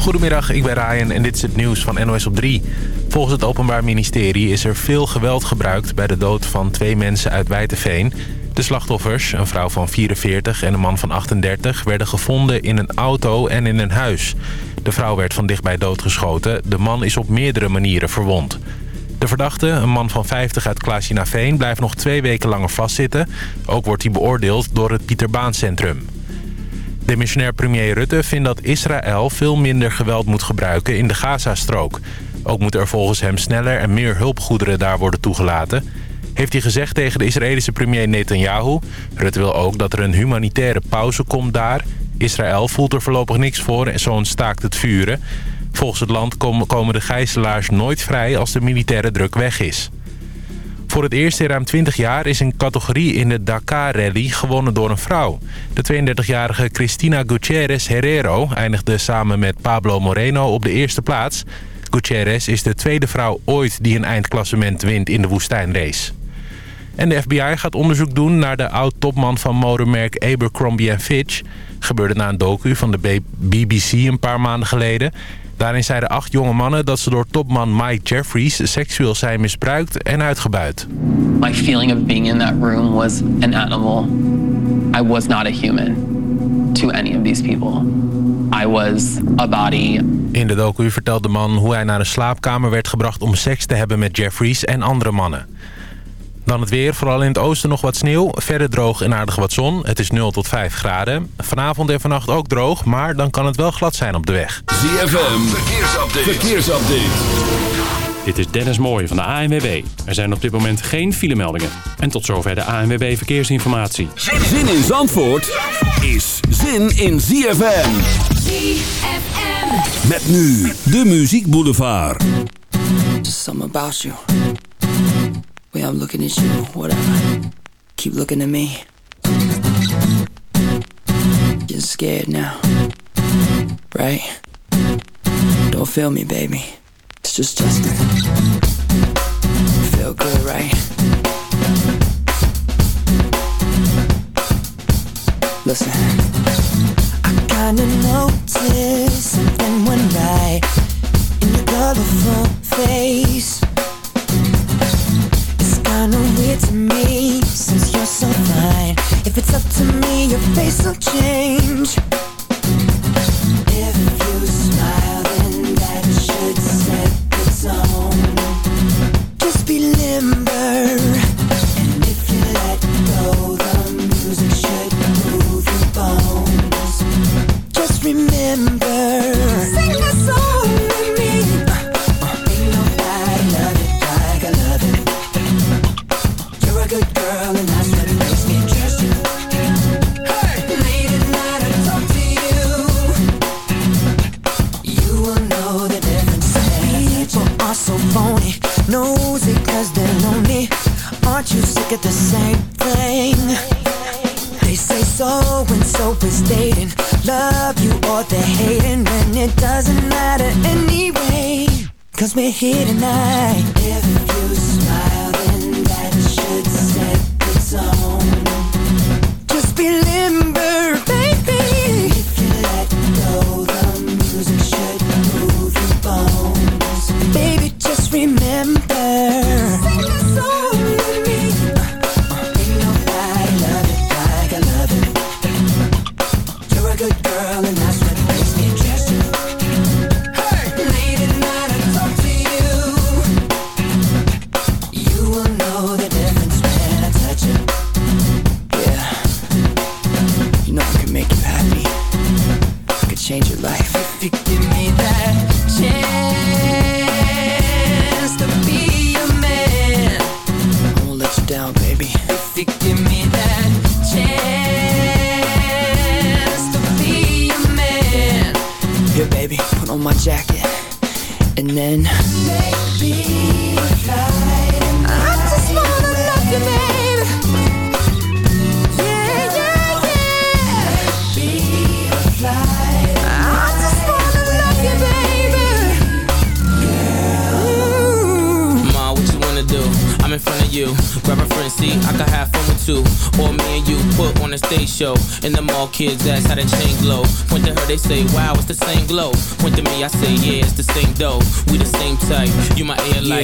Goedemiddag, ik ben Ryan en dit is het nieuws van NOS op 3. Volgens het Openbaar Ministerie is er veel geweld gebruikt... bij de dood van twee mensen uit Wijteveen. De slachtoffers, een vrouw van 44 en een man van 38... werden gevonden in een auto en in een huis. De vrouw werd van dichtbij doodgeschoten. De man is op meerdere manieren verwond. De verdachte, een man van 50 uit Klaasje-Veen, blijft nog twee weken langer vastzitten. Ook wordt hij beoordeeld door het Pieter Baan Centrum. Demissionair premier Rutte vindt dat Israël veel minder geweld moet gebruiken in de Gazastrook. Ook moeten er volgens hem sneller en meer hulpgoederen daar worden toegelaten. Heeft hij gezegd tegen de Israëlische premier Netanyahu. Rutte wil ook dat er een humanitaire pauze komt daar. Israël voelt er voorlopig niks voor en zo'n staakt het vuren. Volgens het land komen de gijzelaars nooit vrij als de militaire druk weg is. Voor het eerst in ruim 20 jaar is een categorie in de Dakar-rally gewonnen door een vrouw. De 32-jarige Cristina Gutierrez Herrero eindigde samen met Pablo Moreno op de eerste plaats. Gutierrez is de tweede vrouw ooit die een eindklassement wint in de woestijnrace. En de FBI gaat onderzoek doen naar de oud-topman van modemerk Abercrombie Fitch. Gebeurde na een docu van de BBC een paar maanden geleden. Daarin zeiden acht jonge mannen dat ze door topman Mike Jeffries seksueel zijn misbruikt en uitgebuit. My feeling of being in that room was an animal. I was not a human to any of these people. I was a body. In de docu vertelt de man hoe hij naar een slaapkamer werd gebracht om seks te hebben met Jeffries en andere mannen. Dan het weer, vooral in het oosten nog wat sneeuw. Verder droog en aardig wat zon. Het is 0 tot 5 graden. Vanavond en vannacht ook droog, maar dan kan het wel glad zijn op de weg. ZFM, verkeersupdate. verkeersupdate. Dit is Dennis Mooij van de ANWB. Er zijn op dit moment geen filemeldingen. En tot zover de ANWB Verkeersinformatie. Zin in Zandvoort is zin in ZFM. ZFM. Met nu de Muziek Boulevard. Just something about you. Way I'm looking at you, whatever. Keep looking at me. You're scared now, right? Don't feel me, baby. It's just Justin. Feel good, right? Listen. I kinda noticed something went right in your colorful face to me Since you're so fine If it's up to me, your face will change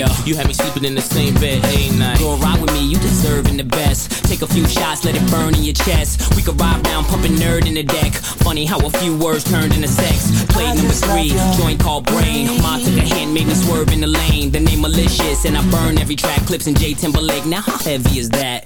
light. Yeah. You had me sleeping in the same bed a night. Go ride with me, you deserving the best. Take a few shots, let it burn in your chest. We could ride down, pumping nerd in the deck. Funny how a few words turned into sex. Play number three, joint called brain. Ma took a hand, made me swerve in the lane. The name malicious, and I burn every track. Clips in J Timberlake. Now how heavy is that?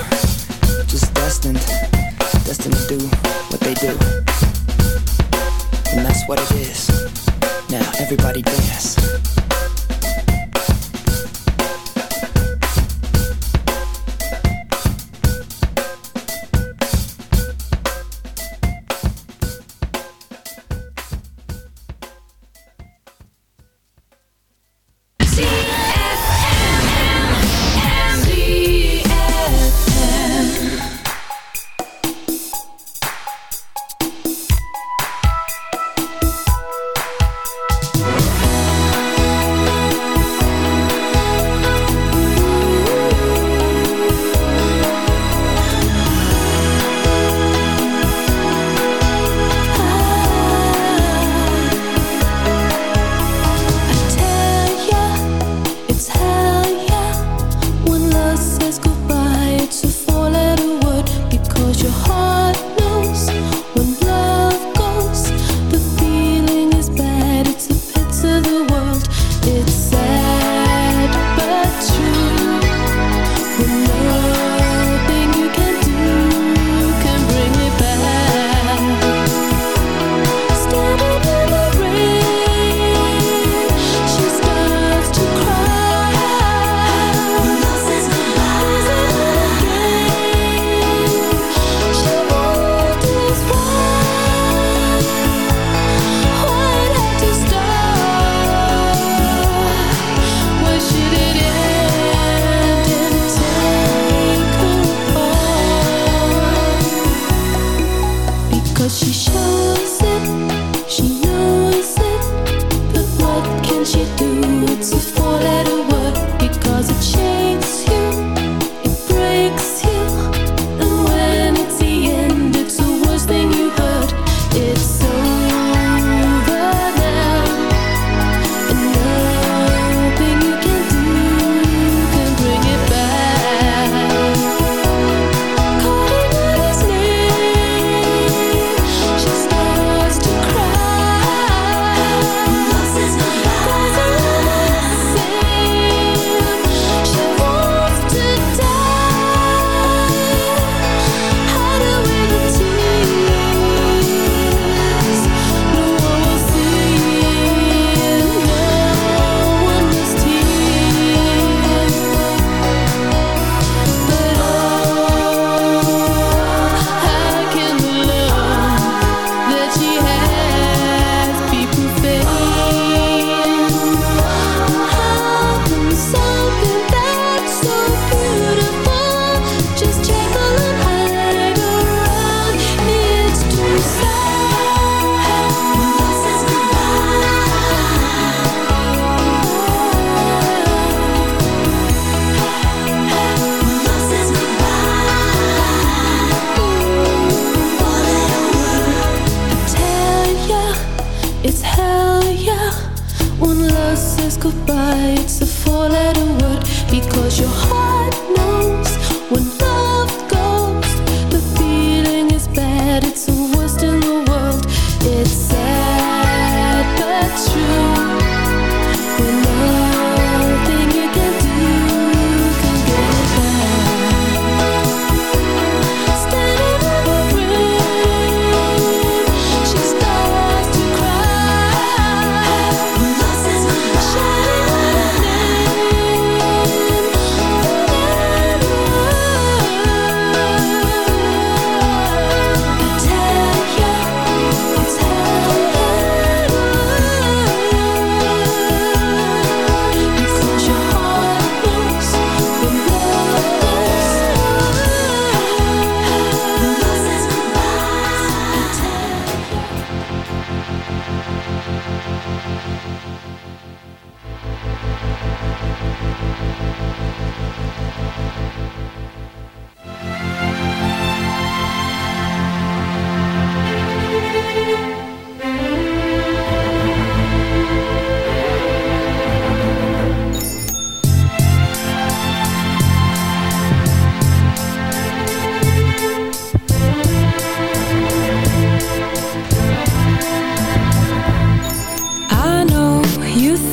It's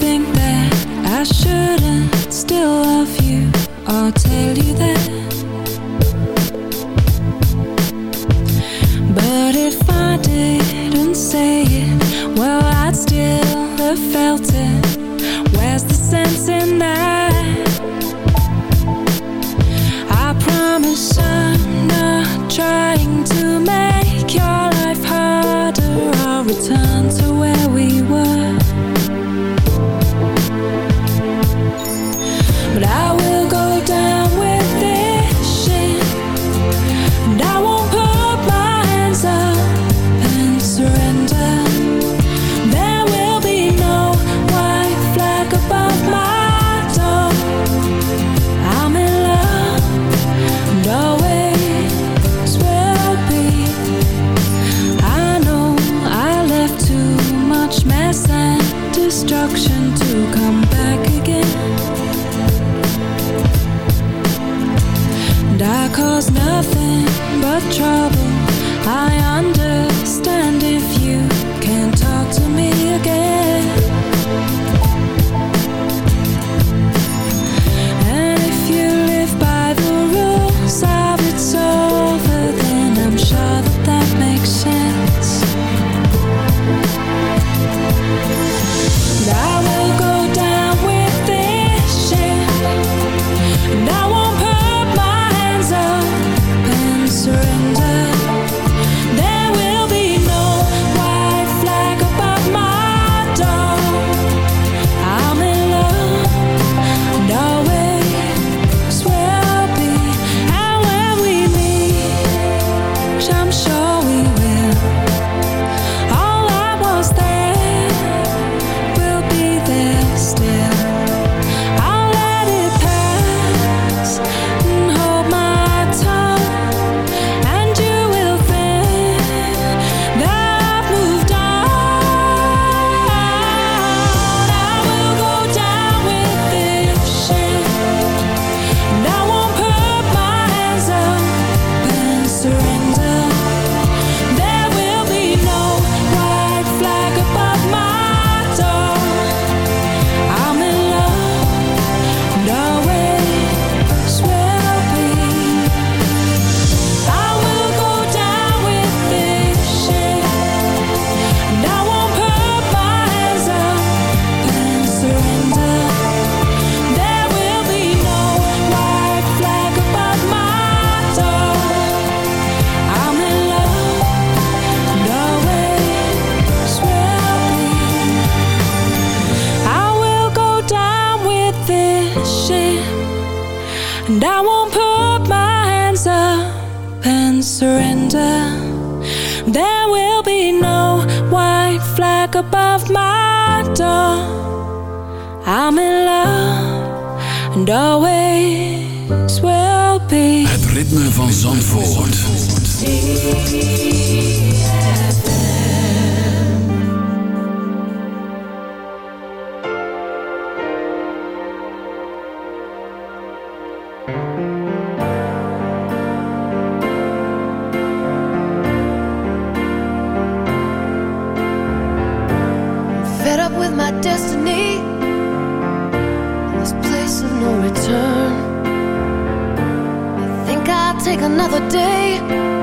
think that I shouldn't still love you. I'll tell you that. But if I didn't say it Well, I'd still have felt another day.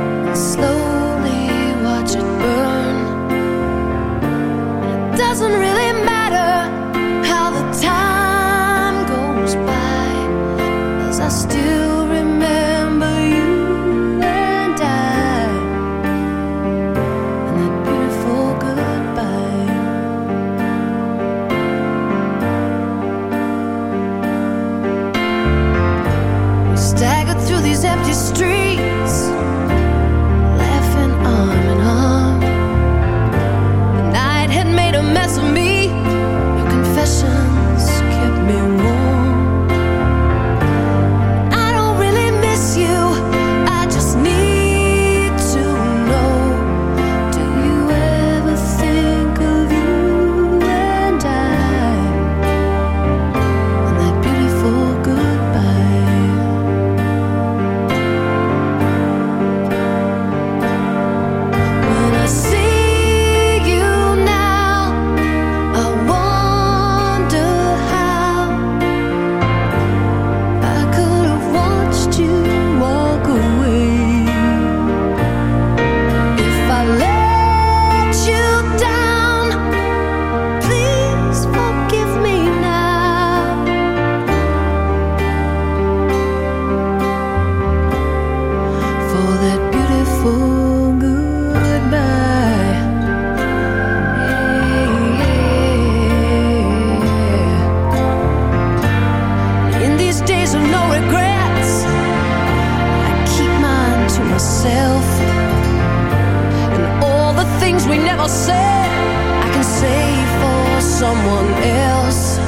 myself. And all the things we never said I can say for someone else.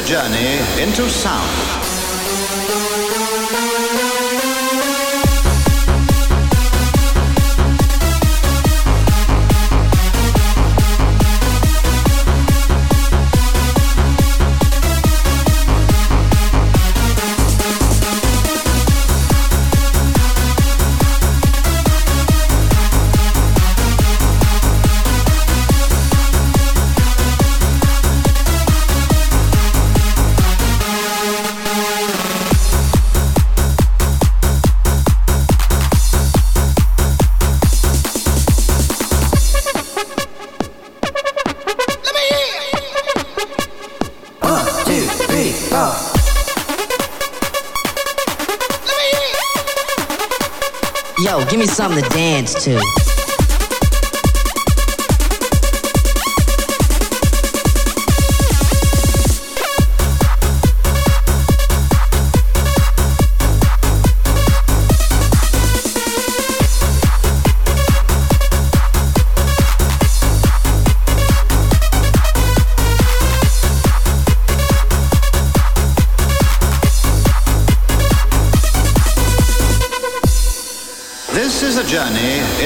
a journey into sound. too.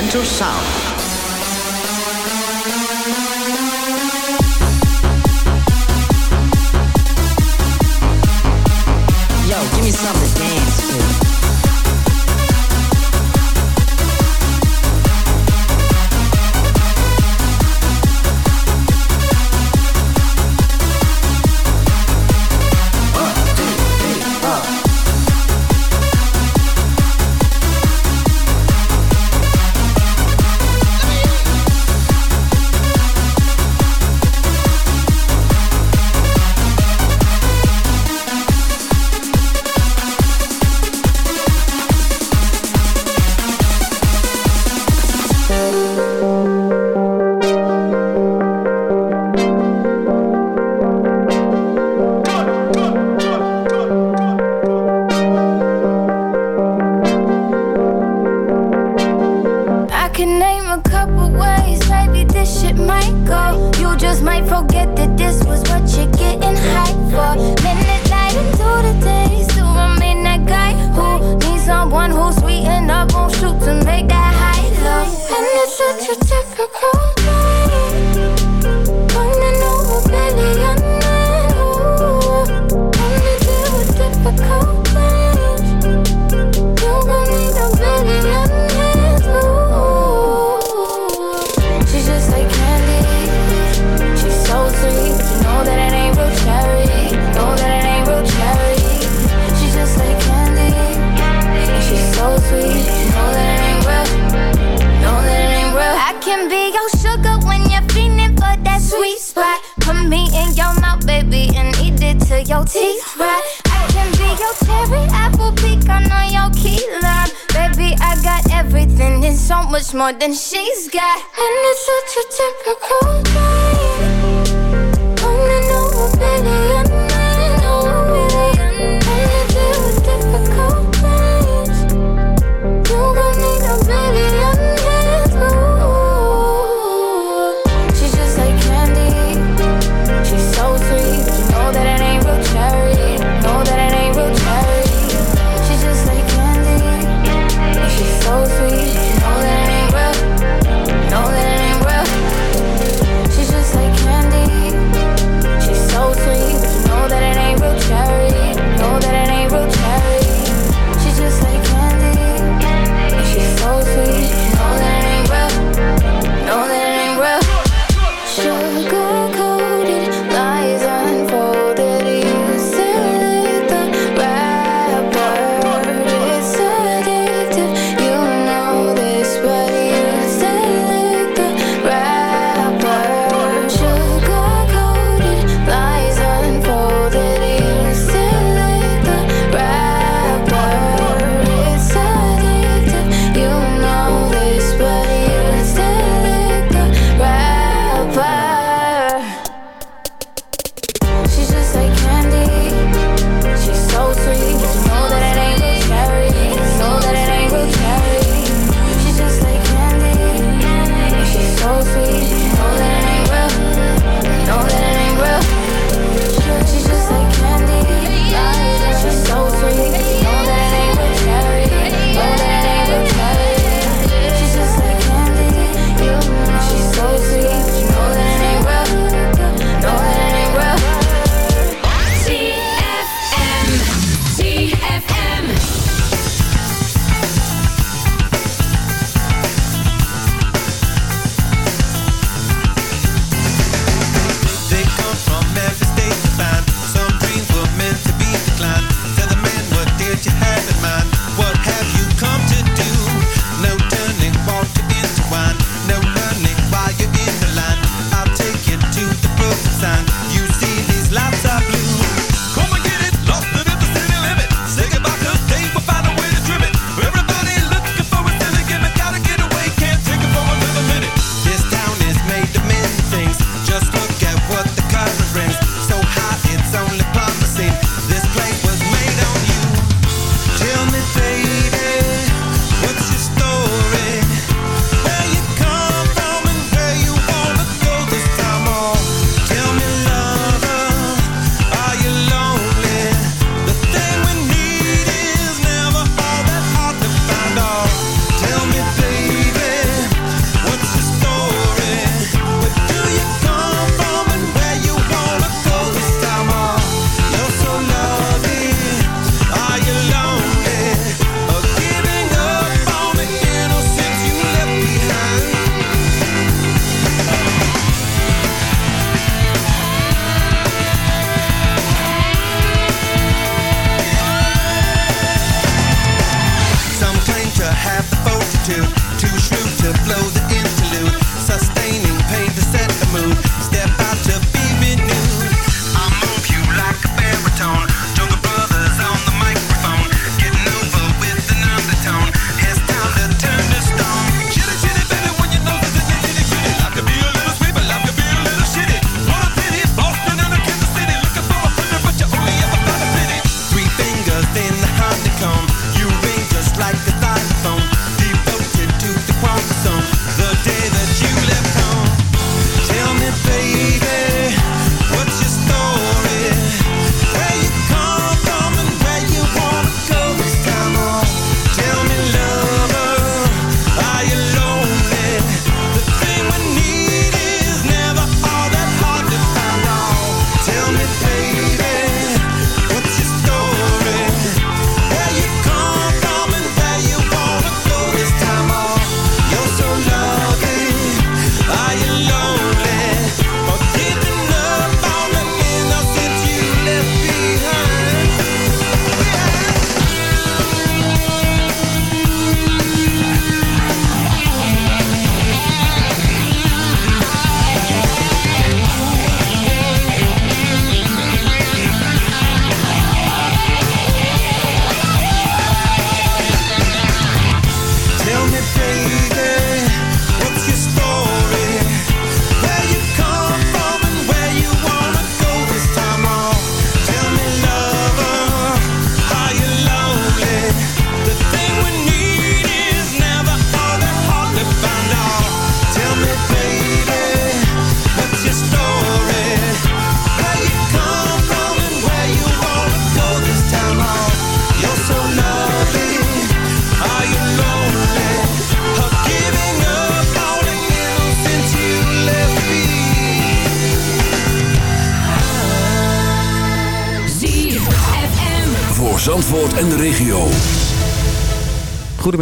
Into Sound.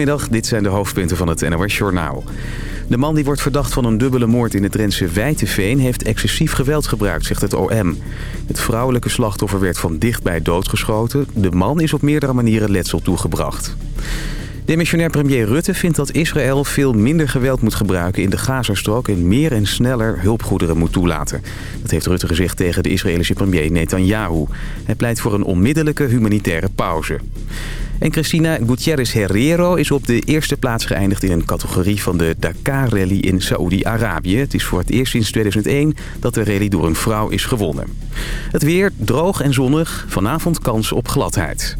Goedemiddag, dit zijn de hoofdpunten van het NOS Journaal. De man die wordt verdacht van een dubbele moord in het Drentse Wijteveen... heeft excessief geweld gebruikt, zegt het OM. Het vrouwelijke slachtoffer werd van dichtbij doodgeschoten. De man is op meerdere manieren letsel toegebracht. Demissionair premier Rutte vindt dat Israël veel minder geweld moet gebruiken in de Gazastrook en meer en sneller hulpgoederen moet toelaten. Dat heeft Rutte gezegd tegen de Israëlische premier Netanyahu. Hij pleit voor een onmiddellijke humanitaire pauze. En Cristina Gutierrez Herrero is op de eerste plaats geëindigd in een categorie van de Dakar Rally in Saoedi-Arabië. Het is voor het eerst sinds 2001 dat de rally door een vrouw is gewonnen. Het weer droog en zonnig, vanavond kans op gladheid.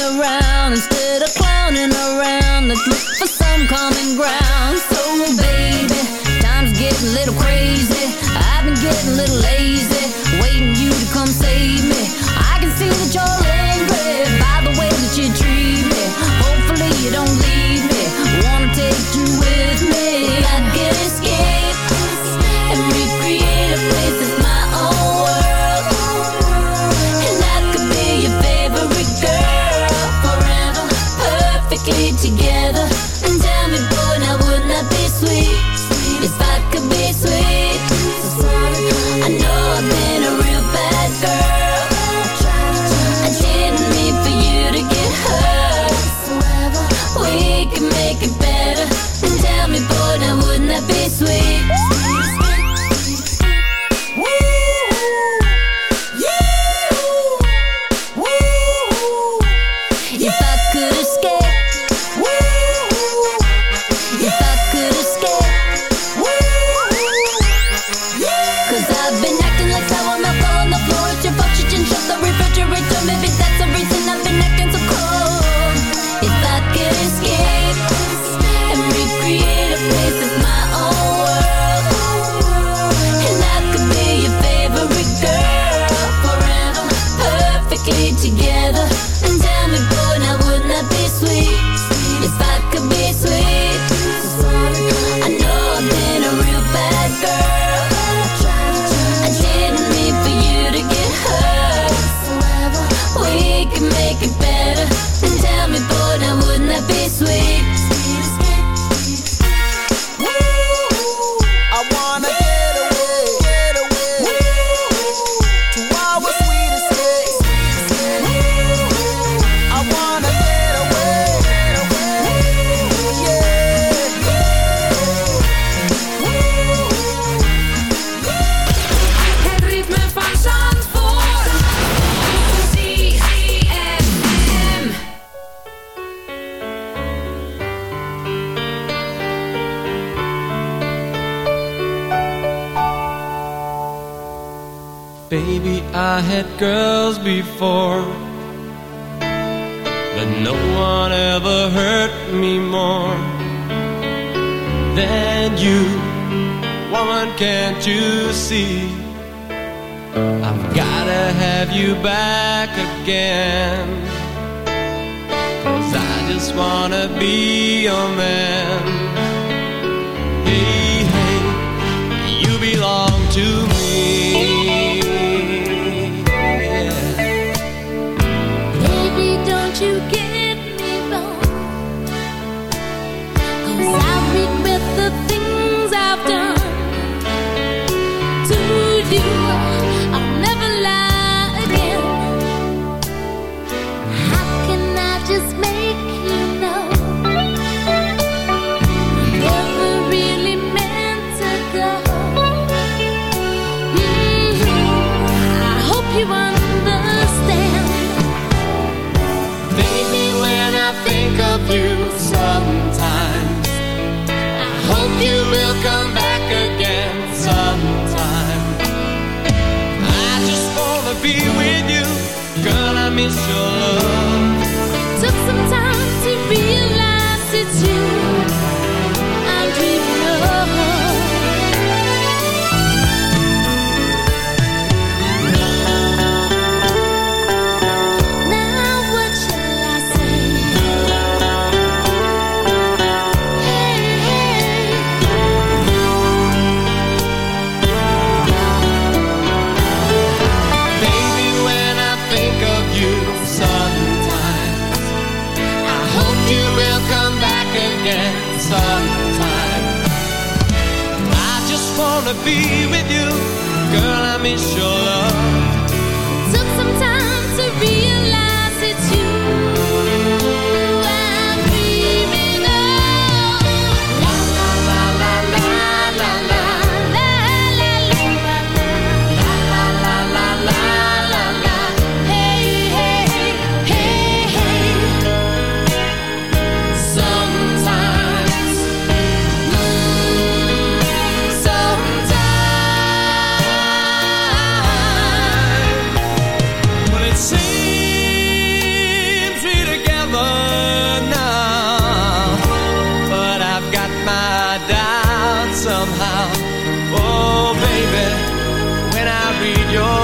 Around yo.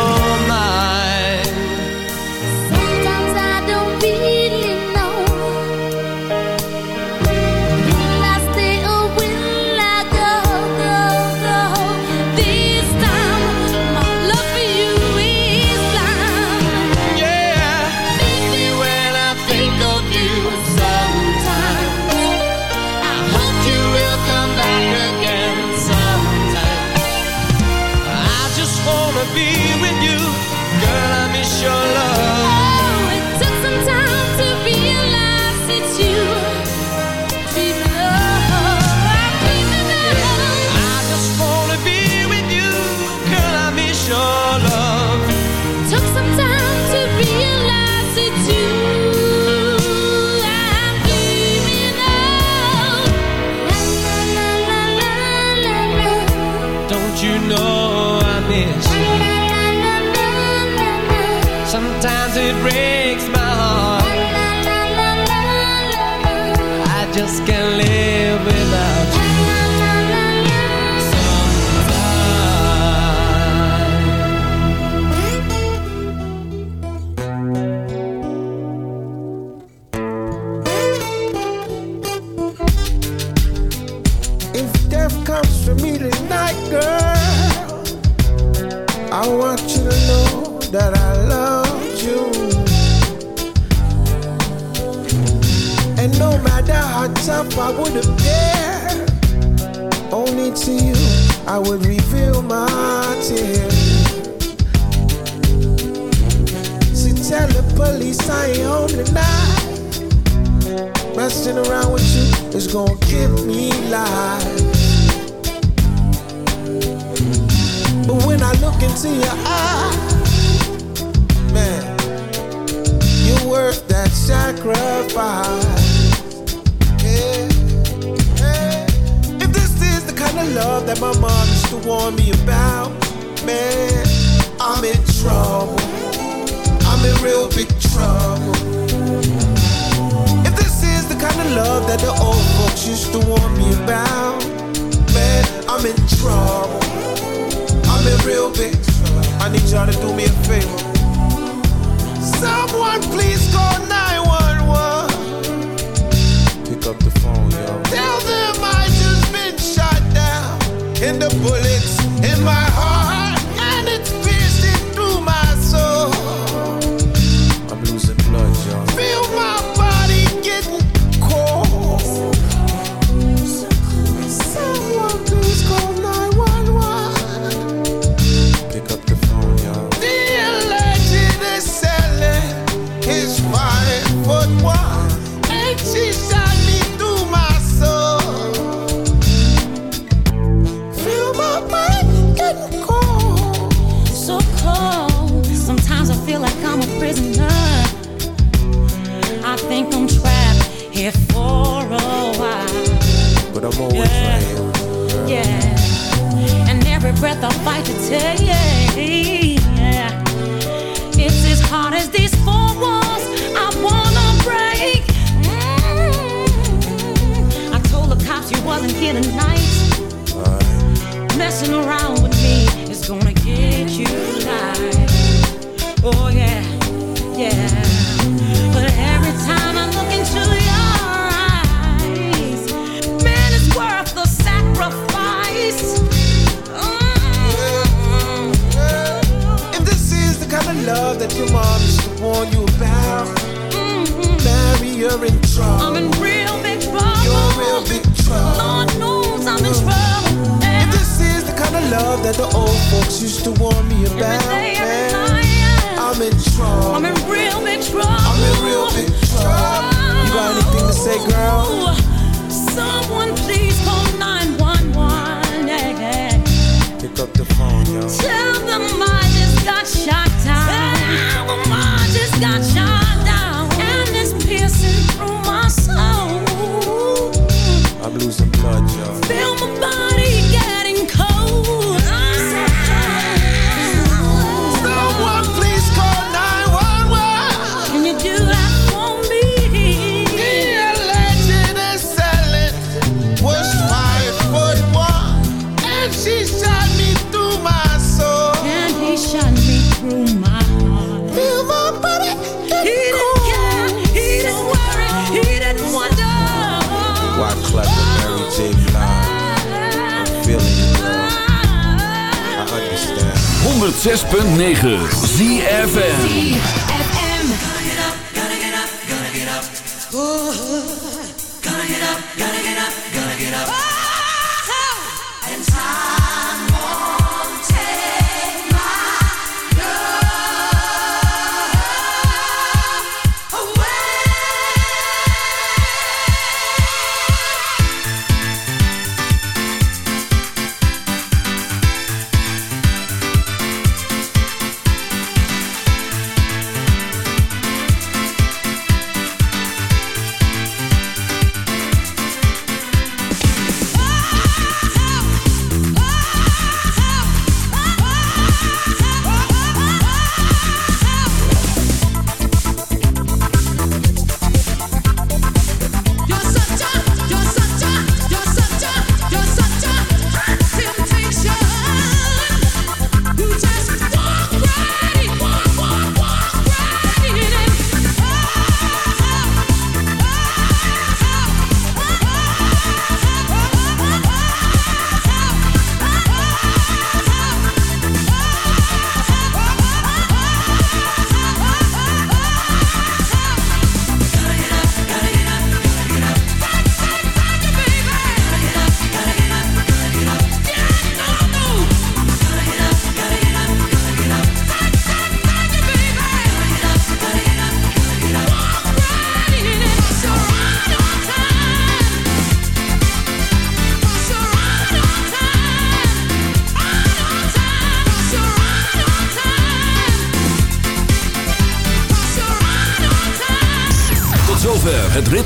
I would appear only to you, I would reveal my tears. So tell the police I ain't home tonight. Messing around with you is gonna give me life. But when I look into your eyes, man, you're worth that sacrifice. kind of love that my mom used to warn me about. Man, I'm in trouble. I'm in real big trouble. If this is the kind of love that the old folks used to warn me about, man, I'm in trouble. I'm in real big trouble. I need y'all to do me a favor. Someone please call 911. Pick up the phone, yo. Tell them and the bullets in my take